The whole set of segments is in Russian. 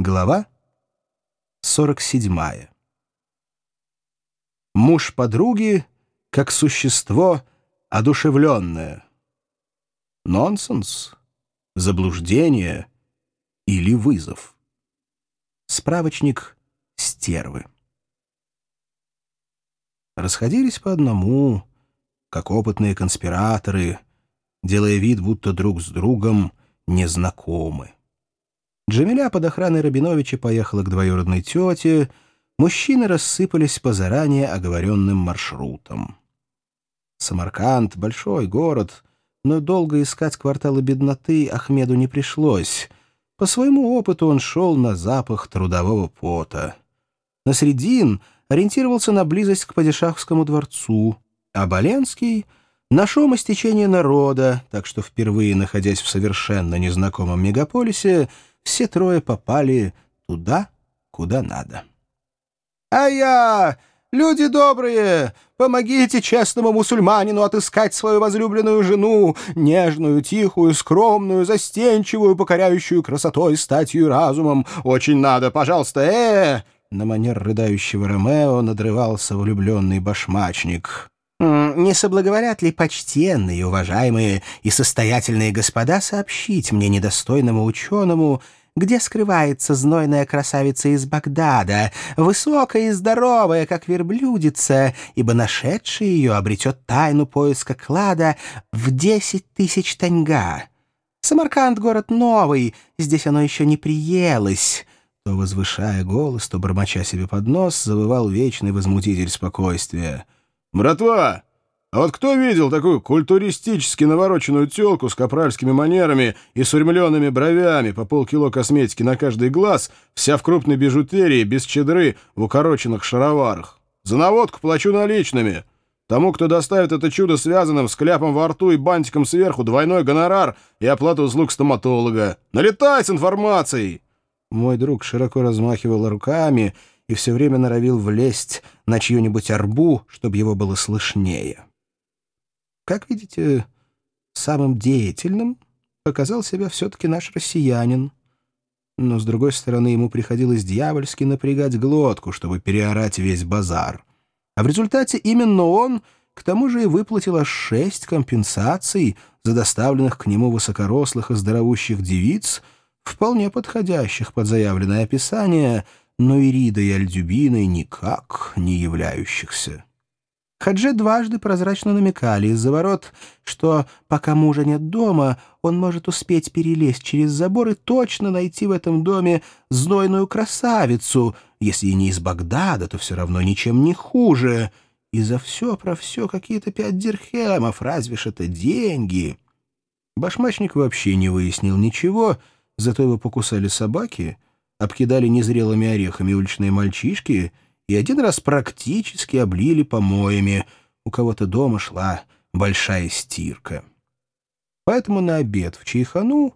Глава 47. Муж подруги как существо одушевленное. Нонсенс, заблуждение или вызов. Справочник стервы. Расходились по одному, как опытные конспираторы, делая вид, будто друг с другом незнакомы. Джамиля под охраной Рабиновича поехала к двоюродной тете, мужчины рассыпались по заранее оговоренным маршрутам. Самарканд — большой город, но долго искать кварталы бедноты Ахмеду не пришлось. По своему опыту он шел на запах трудового пота. На средин ориентировался на близость к Падишахскому дворцу, а Боленский — на шум истечения народа, так что впервые, находясь в совершенно незнакомом мегаполисе, все трое попали туда, куда надо. «А я! Люди добрые! Помогите честному мусульманину отыскать свою возлюбленную жену, нежную, тихую, скромную, застенчивую, покоряющую красотой, статью и разумом. Очень надо, пожалуйста, э!» На манер рыдающего Ромео надрывался влюбленный башмачник. «Не соблаговорят ли почтенные, уважаемые и состоятельные господа сообщить мне, недостойному ученому, где скрывается знойная красавица из Багдада, высокая и здоровая, как верблюдица, ибо нашедший ее обретет тайну поиска клада в десять тысяч таньга. Самарканд — город новый, здесь оно еще не приелось». То, возвышая голос, то, бормоча себе под нос, завывал вечный возмутитель спокойствия. «Братва, а вот кто видел такую культуристически навороченную телку с капральскими манерами и с урмленными бровями по полкило косметики на каждый глаз, вся в крупной бижутерии, без чедры, в укороченных шароварах? За наводку плачу наличными. Тому, кто доставит это чудо связанным с кляпом во рту и бантиком сверху, двойной гонорар и оплату услуг стоматолога. Налетай с информацией!» Мой друг широко размахивал руками и все время норовил влезть на чью-нибудь арбу, чтобы его было слышнее. Как видите, самым деятельным показал себя все-таки наш россиянин. Но, с другой стороны, ему приходилось дьявольски напрягать глотку, чтобы переорать весь базар. А в результате именно он, к тому же, и выплатил аж шесть компенсаций за доставленных к нему высокорослых и здоровущих девиц, вполне подходящих под заявленное описание, но Ирида и Альдюбиной никак не являющихся. Хадже дважды прозрачно намекали из-за ворот, что пока мужа нет дома, он может успеть перелезть через забор и точно найти в этом доме знойную красавицу, если и не из Багдада, то все равно ничем не хуже. И за все про все какие-то пять дирхемов, разве ж это деньги? Башмачник вообще не выяснил ничего, зато его покусали собаки, обкидали незрелыми орехами уличные мальчишки — и один раз практически облили помоями. У кого-то дома шла большая стирка. Поэтому на обед в Чайхану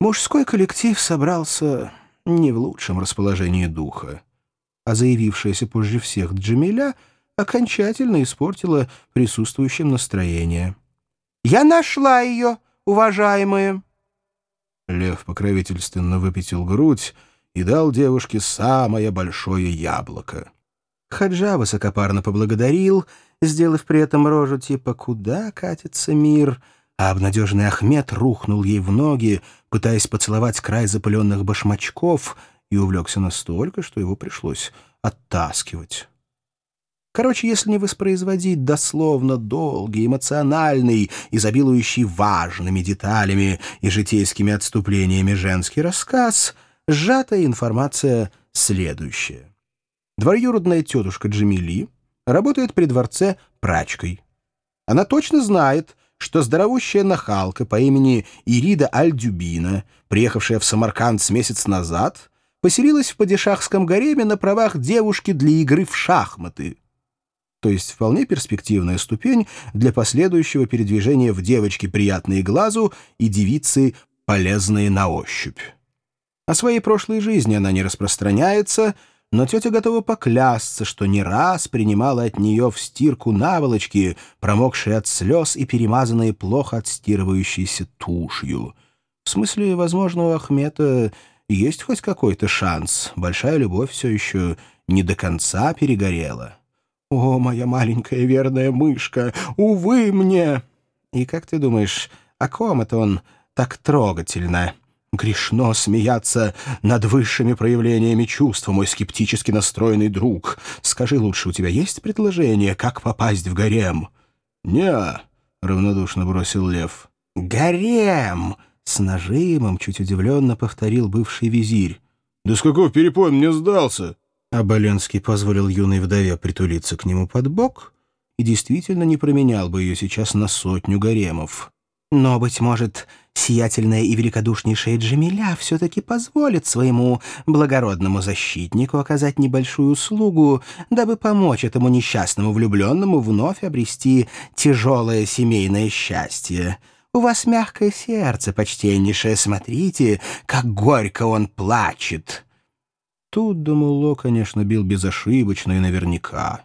мужской коллектив собрался не в лучшем расположении духа, а заявившаяся позже всех Джамиля окончательно испортила присутствующим настроение. «Я нашла ее, уважаемые!» Лев покровительственно выпятил грудь и дал девушке самое большое яблоко. Хаджа высокопарно поблагодарил, сделав при этом рожу типа «Куда катится мир?», а обнадеженный Ахмед рухнул ей в ноги, пытаясь поцеловать край запыленных башмачков, и увлекся настолько, что его пришлось оттаскивать. Короче, если не воспроизводить дословно долгий, эмоциональный, изобилующий важными деталями и житейскими отступлениями женский рассказ, сжатая информация следующая. Двоюродная тетушка Джамили работает при дворце прачкой. Она точно знает, что здоровущая нахалка по имени Ирида Аль-Дюбина, приехавшая в Самарканд с месяц назад, поселилась в Падишахском гареме на правах девушки для игры в шахматы. То есть вполне перспективная ступень для последующего передвижения в девочки, приятные глазу, и девицы, полезные на ощупь. О своей прошлой жизни она не распространяется — но тетя готова поклясться, что не раз принимала от нее в стирку наволочки, промокшие от слез и перемазанные плохо отстирывающейся тушью. В смысле, возможно, у Ахмета есть хоть какой-то шанс. Большая любовь все еще не до конца перегорела. «О, моя маленькая верная мышка, увы мне!» «И как ты думаешь, о ком это он так трогательно?» Грешно смеяться над высшими проявлениями чувства, мой скептически настроенный друг. Скажи лучше, у тебя есть предложение, как попасть в гарем?» «Не-а», равнодушно бросил Лев. «Гарем!» — с нажимом, чуть удивленно повторил бывший визирь. «Да с какого перепоя мне сдался?» Аболенский позволил юной вдове притулиться к нему под бок и действительно не променял бы ее сейчас на сотню гаремов. Но, быть может, сиятельная и великодушнейшая Джамиля все-таки позволит своему благородному защитнику оказать небольшую услугу, дабы помочь этому несчастному влюбленному вновь обрести тяжелое семейное счастье. У вас мягкое сердце, почтеннейшее, смотрите, как горько он плачет». Тут Думуло, конечно, бил безошибочно и наверняка.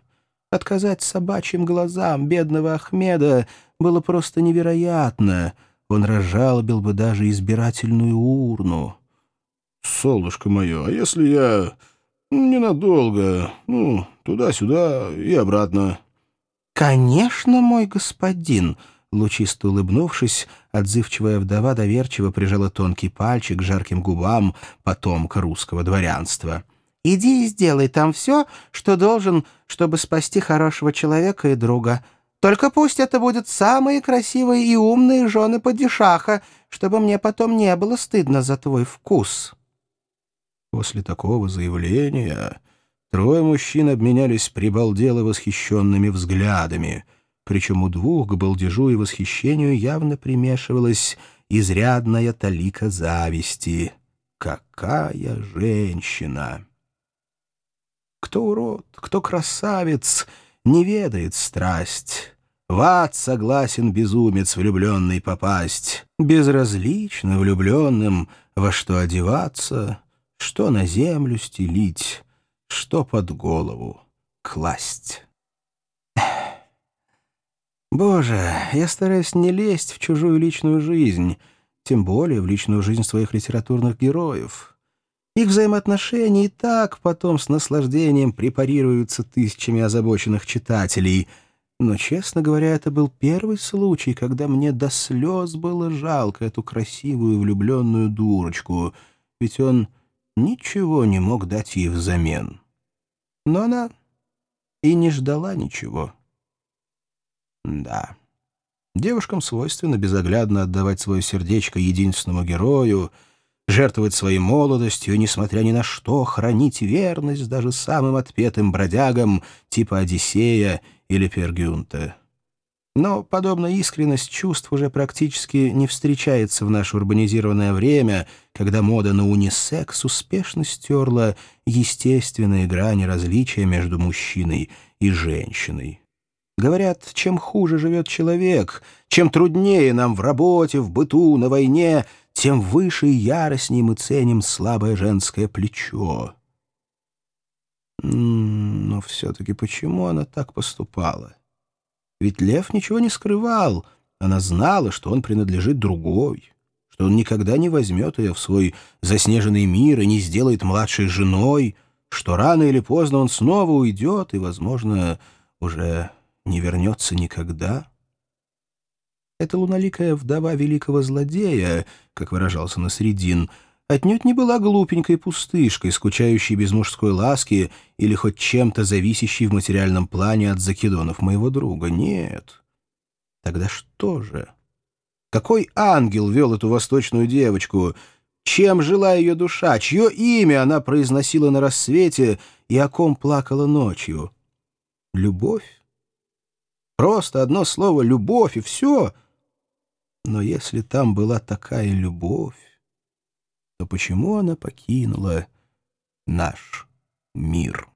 Отказать собачьим глазам бедного Ахмеда было просто невероятно. Он разжалобил бы даже избирательную урну. «Солнышко мое, а если я ненадолго, ну, туда-сюда и обратно?» «Конечно, мой господин!» Лучисто улыбнувшись, отзывчивая вдова доверчиво прижала тонкий пальчик к жарким губам потомка русского дворянства. «Иди и сделай там все, что должен, чтобы спасти хорошего человека и друга. Только пусть это будут самые красивые и умные жены падишаха, чтобы мне потом не было стыдно за твой вкус». После такого заявления трое мужчин обменялись прибалдело восхищенными взглядами — причем у двух к балдежу и восхищению явно примешивалась изрядная талика зависти. Какая женщина! Кто урод, кто красавец, не ведает страсть. В ад согласен безумец влюбленный попасть, безразлично влюбленным во что одеваться, что на землю стелить, что под голову класть. Боже, я стараюсь не лезть в чужую личную жизнь, тем более в личную жизнь своих литературных героев. Их взаимоотношения и так потом с наслаждением препарируются тысячами озабоченных читателей. Но, честно говоря, это был первый случай, когда мне до слез было жалко эту красивую влюбленную дурочку, ведь он ничего не мог дать ей взамен. Но она и не ждала ничего. Да. Девушкам свойственно безоглядно отдавать свое сердечко единственному герою, жертвовать своей молодостью несмотря ни на что, хранить верность даже самым отпетым бродягам типа Одиссея или Пергюнта. Но подобная искренность чувств уже практически не встречается в наше урбанизированное время, когда мода на унисекс успешно стерла естественные грани различия между мужчиной и женщиной. Говорят, чем хуже живет человек, чем труднее нам в работе, в быту, на войне, тем выше и яростнее мы ценим слабое женское плечо. Но все-таки почему она так поступала? Ведь Лев ничего не скрывал. Она знала, что он принадлежит другой, что он никогда не возьмет ее в свой заснеженный мир и не сделает младшей женой, что рано или поздно он снова уйдет и, возможно, уже не вернется никогда? Эта луналикая вдова великого злодея, как выражался Насредин, отнюдь не была глупенькой пустышкой, скучающей без мужской ласки или хоть чем-то зависящей в материальном плане от закидонов моего друга. Нет. Тогда что же? Какой ангел вел эту восточную девочку? Чем жила ее душа? Чье имя она произносила на рассвете и о ком плакала ночью? Любовь? Просто одно слово «любовь» и все. Но если там была такая любовь, то почему она покинула наш мир?